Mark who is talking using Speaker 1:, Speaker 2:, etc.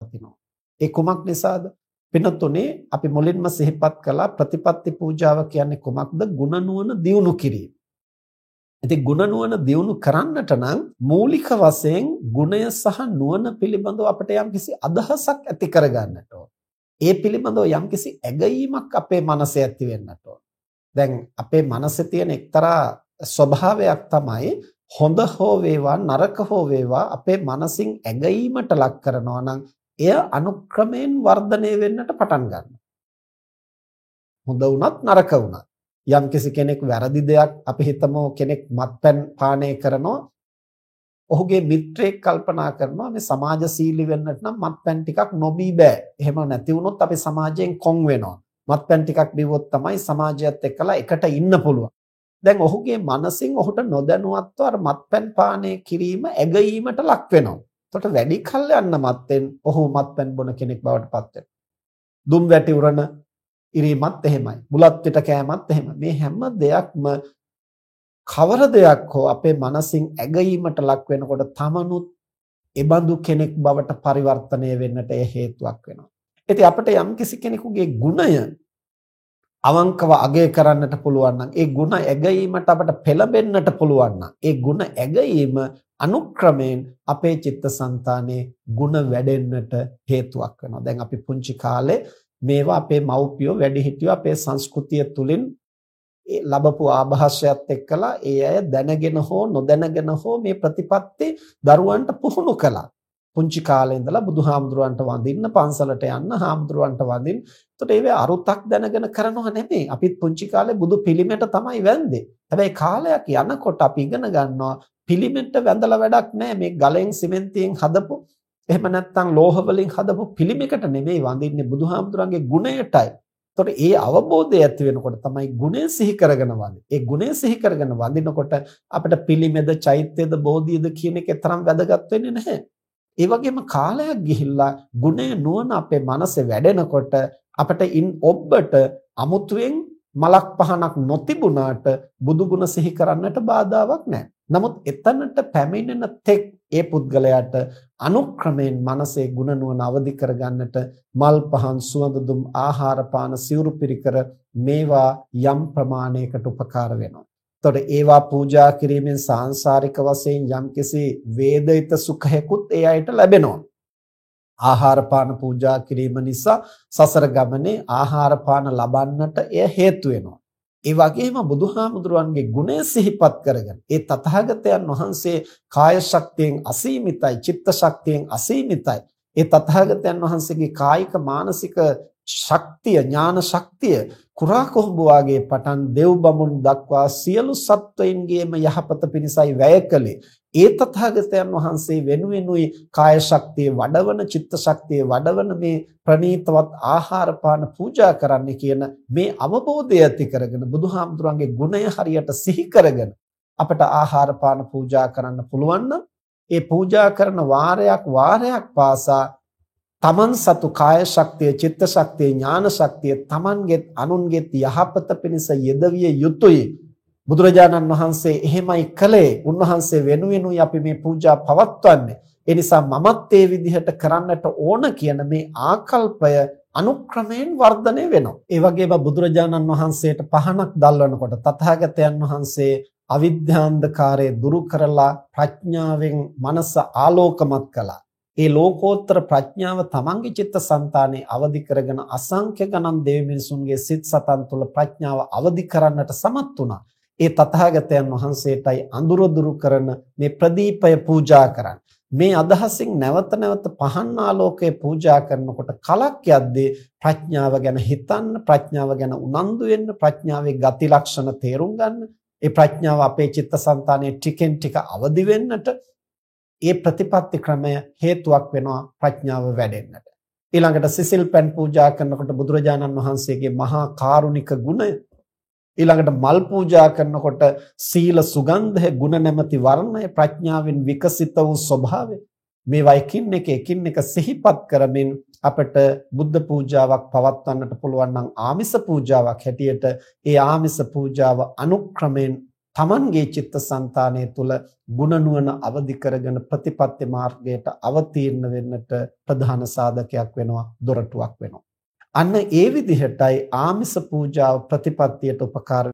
Speaker 1: පවතිනවා. ඒ කුමක් නිසාද? පිනතුනේ අපි මුලින්ම සිහිපත් කළා ප්‍රතිපත්ති පූජාව කියන්නේ කුමක්ද? ගුණ නුවණ දියුණු කිරීම. ඉතින් ගුණ නුවණ දියුණු කරන්නට නම් මූලික වශයෙන් ගුණය සහ නුවණ පිළිබඳව අපිට යම්කිසි අදහසක් ඇති කරගන්නට ඕන. ඒ පිළිබඳව යම්කිසි ඇගයීමක් අපේ මනසේ ඇති වෙන්නට ඕන. දැන් අපේ මනසේ තියෙන එක්තරා ස්වභාවයක් තමයි හොඳ හෝ වේවා නරක හෝ වේවා අපේ මනසින් ඇගීමට ලක් කරනවා නම් එය අනුක්‍රමයෙන් වර්ධනය වෙන්නට පටන් ගන්නවා. හොඳ වුණත් නරක වුණත් යම්කිසි කෙනෙක් වැරදි දෙයක් අපි හිතමු කෙනෙක් මත්පැන් පානය කරනවා ඔහුගේ මිත්‍රයෙක් කල්පනා කරනවා මේ සමාජශීලී වෙන්නට නම් මත්පැන් ටිකක් නොබී බෑ. එහෙම නැති වුණොත් අපි සමාජයෙන් කොන් වෙනවා. මත්පැන් ටිකක් බිව්වොත් තමයි සමාජයත් එක්කලා එකට ඉන්න පුළුවන්. දැන් ඔහුගේ මනසින් ඔහුට නොදැනුවත්ව අර මත්පැන් පානය කිරීම ඇගීමට ලක් වෙනවා. එතකොට වැඩි කල් යන්න මත්තෙන් ඔහු මත්පැන් බොන කෙනෙක් බවට පත් වෙනවා. දුම් වැටි උරන ඉරීමත් එහෙමයි. බුලත් පිට කෑමත් එහෙම. මේ හැම දෙයක්ම කවර දෙයක් හෝ අපේ මනසින් ඇගීමට ලක් වෙනකොට තමනුත් එබඳු කෙනෙක් බවට පරිවර්තනය වෙන්නට ඒ හේතුවක් වෙනවා. ඉතින් අපිට යම්කිසි කෙනෙකුගේ ගුණය අවංකව අගය කරන්නට පුළුවන් නම් ඒ ಗುಣ ඇගීමට අපට පෙළඹෙන්නට පුළුවන් නම් ඒ ಗುಣ ඇගීම අනුක්‍රමයෙන් අපේ චිත්තසංතානයේ ಗುಣ වැඩෙන්නට හේතුවක් වෙනවා. දැන් අපි පුංචි කාලේ මේවා අපේ මව්පියෝ වැඩිහිටියෝ අපේ සංස්කෘතිය තුලින් ලැබපු ආభాසයත් එක්කලා ඒ අය දැනගෙන හෝ නොදැනගෙන හෝ මේ ප්‍රතිපත්ති දරුවන්ට පුහුණු කළා. පුංචි කාලේ ඉඳලා බුදුහාමුදුරුවන්ට වඳින්න පන්සලට යන්න හාමුදුරුවන්ට වඳින්න. එතකොට ඒවේ අරුතක් දැනගෙන කරනව නෙමෙයි. අපිත් පුංචි කාලේ බුදු පිළිමෙට තමයි වැන්දේ. හැබැයි කාලයක් යනකොට අපි ඉගෙන ගන්නවා පිළිමෙට වැඳලා වැඩක් නැහැ. මේ ගලෙන් සිමෙන්තියෙන් හදපු එහෙම නැත්නම් ලෝහ වලින් හදපු පිළිමයකට නෙමෙයි වඳින්නේ බුදුහාමුදුරන්ගේ ගුණයටයි. එතකොට ඒ අවබෝධය ඇති වෙනකොට තමයි ගුණය සිහි කරගෙන වඳින්නේ. ඒ ගුණය සිහි කරගෙන වඳිනකොට අපිට පිළිමෙද, චෛත්‍යද, බෝධියද කියන එකේ තරම් වැදගත් වෙන්නේ නැහැ. ඒ වගේම කාලයක් ගිහිල්ලා ගුණය නුවණ අපේ මනසේ වැඩෙනකොට අපිට ඉන් ඔබට අමුතුවෙන් මලක් පහනක් නොතිබුණාට බුදු ගුණ සිහි කරන්නට බාධාවක් නැහැ. නමුත් එතනට පැමිණෙන තෙක් ඒ පුද්ගලයාට අනුක්‍රමයෙන් මනසේ ගුණ නුවණ අවදි කරගන්නට මල් පහන් සුවඳ දුම් ආහාර පාන සිවුරු පිරිකර මේවා යම් ප්‍රමාණයකට උපකාර වෙනවා. එතකොට ඒවා පූජා කිරීමෙන් සාංශාරික වශයෙන් යම්කිසි වේදිත සුඛයකුත් ඒ අයට ලැබෙනවා. ආහාර පාන පූජා කිරීම නිසා සසර ගමනේ ආහාර පාන ලබන්නට එය හේතු වෙනවා. ඒ වගේම බුදුහාමුදුරුවන්ගේ ගුණය සිහිපත් කරගෙන ඒ තථාගතයන් වහන්සේ කාය ශක්තියෙන් අසීමිතයි චිත්ත ශක්තියෙන් අසීමිතයි ඒ තථාගතයන් වහන්සේගේ කායික මානසික ශක්තිය ඥාන ශක්තිය කුරා කොහොඹ වාගේ පටන් දෙව් බමුණු දක්වා සියලු සත්වයින්ගේම යහපත පිණිසයි වැය කළේ. ඒ තථාගතයන් වහන්සේ වෙනුවෙනුයි කාය ශක්තිය වඩවන චිත්ත ශක්තිය වඩවන මේ ප්‍රණීතවත් ආහාර පාන පූජා කරන්න කියන මේ අවබෝධය ඇති කරගෙන බුදුහාමුදුරන්ගේ ගුණය හරියට සිහි කරගෙන අපට ආහාර පාන පූජා කරන්න පුළුවන් ඒ පූජා කරන වාරයක් වාරයක් පාසා තමන් සතු කාය ශක්තිය චිත්ත ශක්තිය ඥාන ශක්තිය තමන්ගෙත් අනුන්ගෙත් යහපත පිණිස යෙදවිය යුතුය බුදුරජාණන් වහන්සේ එහෙමයි කළේ. උන්වහන්සේ වෙනුවෙනුයි අපි මේ පූජා පවත්වන්නේ. ඒ නිසා මමත් ඒ විදිහට කරන්නට ඕන කියන මේ ආකල්පය අනුක්‍රමයෙන් වර්ධනය වෙනවා. ඒ වගේම බුදුරජාණන් වහන්සේට පහනක් දැල්වනකොට තථාගතයන් වහන්සේ අවිද්‍යාන්ධකාරය දුරු කරලා ප්‍රඥාවෙන් මනස ආලෝකමත් කළා. ඒ ලෝකෝත්තර ප්‍රඥාව තමන්ගේ චිත්තසංතානයේ අවදි කරගෙන අසංඛ්‍ය ගණන් දෙවි මිනිසුන්ගේ සිත් සතන් තුළ ප්‍රඥාව අවදි කරන්නට සමත් වුණා. ඒ තථාගතයන් වහන්සේටයි අඳුර දුරු කරන මේ ප්‍රදීපය පූජා කරන්න. මේ අදහසින් නැවත නැවත පහන් ආලෝකය පූජා කරනකොට කලක් යද්දී ප්‍රඥාව ගැන හිතන්න ප්‍රඥාව ගැන උනන්දු වෙන්න ප්‍රඥාවේ ගති ලක්ෂණ තේරුම් ගන්න ඒ ප්‍රඥාව අපේ චිත්තසංතානයේ ටිකෙන් ටික අවදි වෙන්නට ඒ ප්‍රතිපත්ති ක්‍රමය හේතුවක් වෙනවා ප්‍රඥාව වැඩෙන්නට. ඊළඟට සිසිල් පෙන් පූජා කරනකොට බුදුරජාණන් වහන්සේගේ මහා කාරුණික ගුණය. ඊළඟට මල් පූජා කරනකොට සීල සුගන්ධය ගුණ නැමැති වර්ණය ප්‍රඥාවෙන් විකසිත වූ ස්වභාවය. මේවා එකින් එක එකින් එක සිහිපත් කරමින් අපට බුද්ධ පූජාවක් පවත්වන්නට පුළුවන් නම් ආමිස පූජාවක් හැටියට ඒ ආමිස පූජාව අනුක්‍රමයෙන් තමන්ගේ චිත්තසංතානය තුළ ගුණ නුවණ අවදි කරගෙන ප්‍රතිපත්ති මාර්ගයට අවතීර්ණ වෙන්නට ප්‍රධාන සාධකයක් වෙනවා දොරටුවක් වෙනවා. අන්න ඒ විදිහටයි ආමිස පූජාව ප්‍රතිපත්තියට උපකාර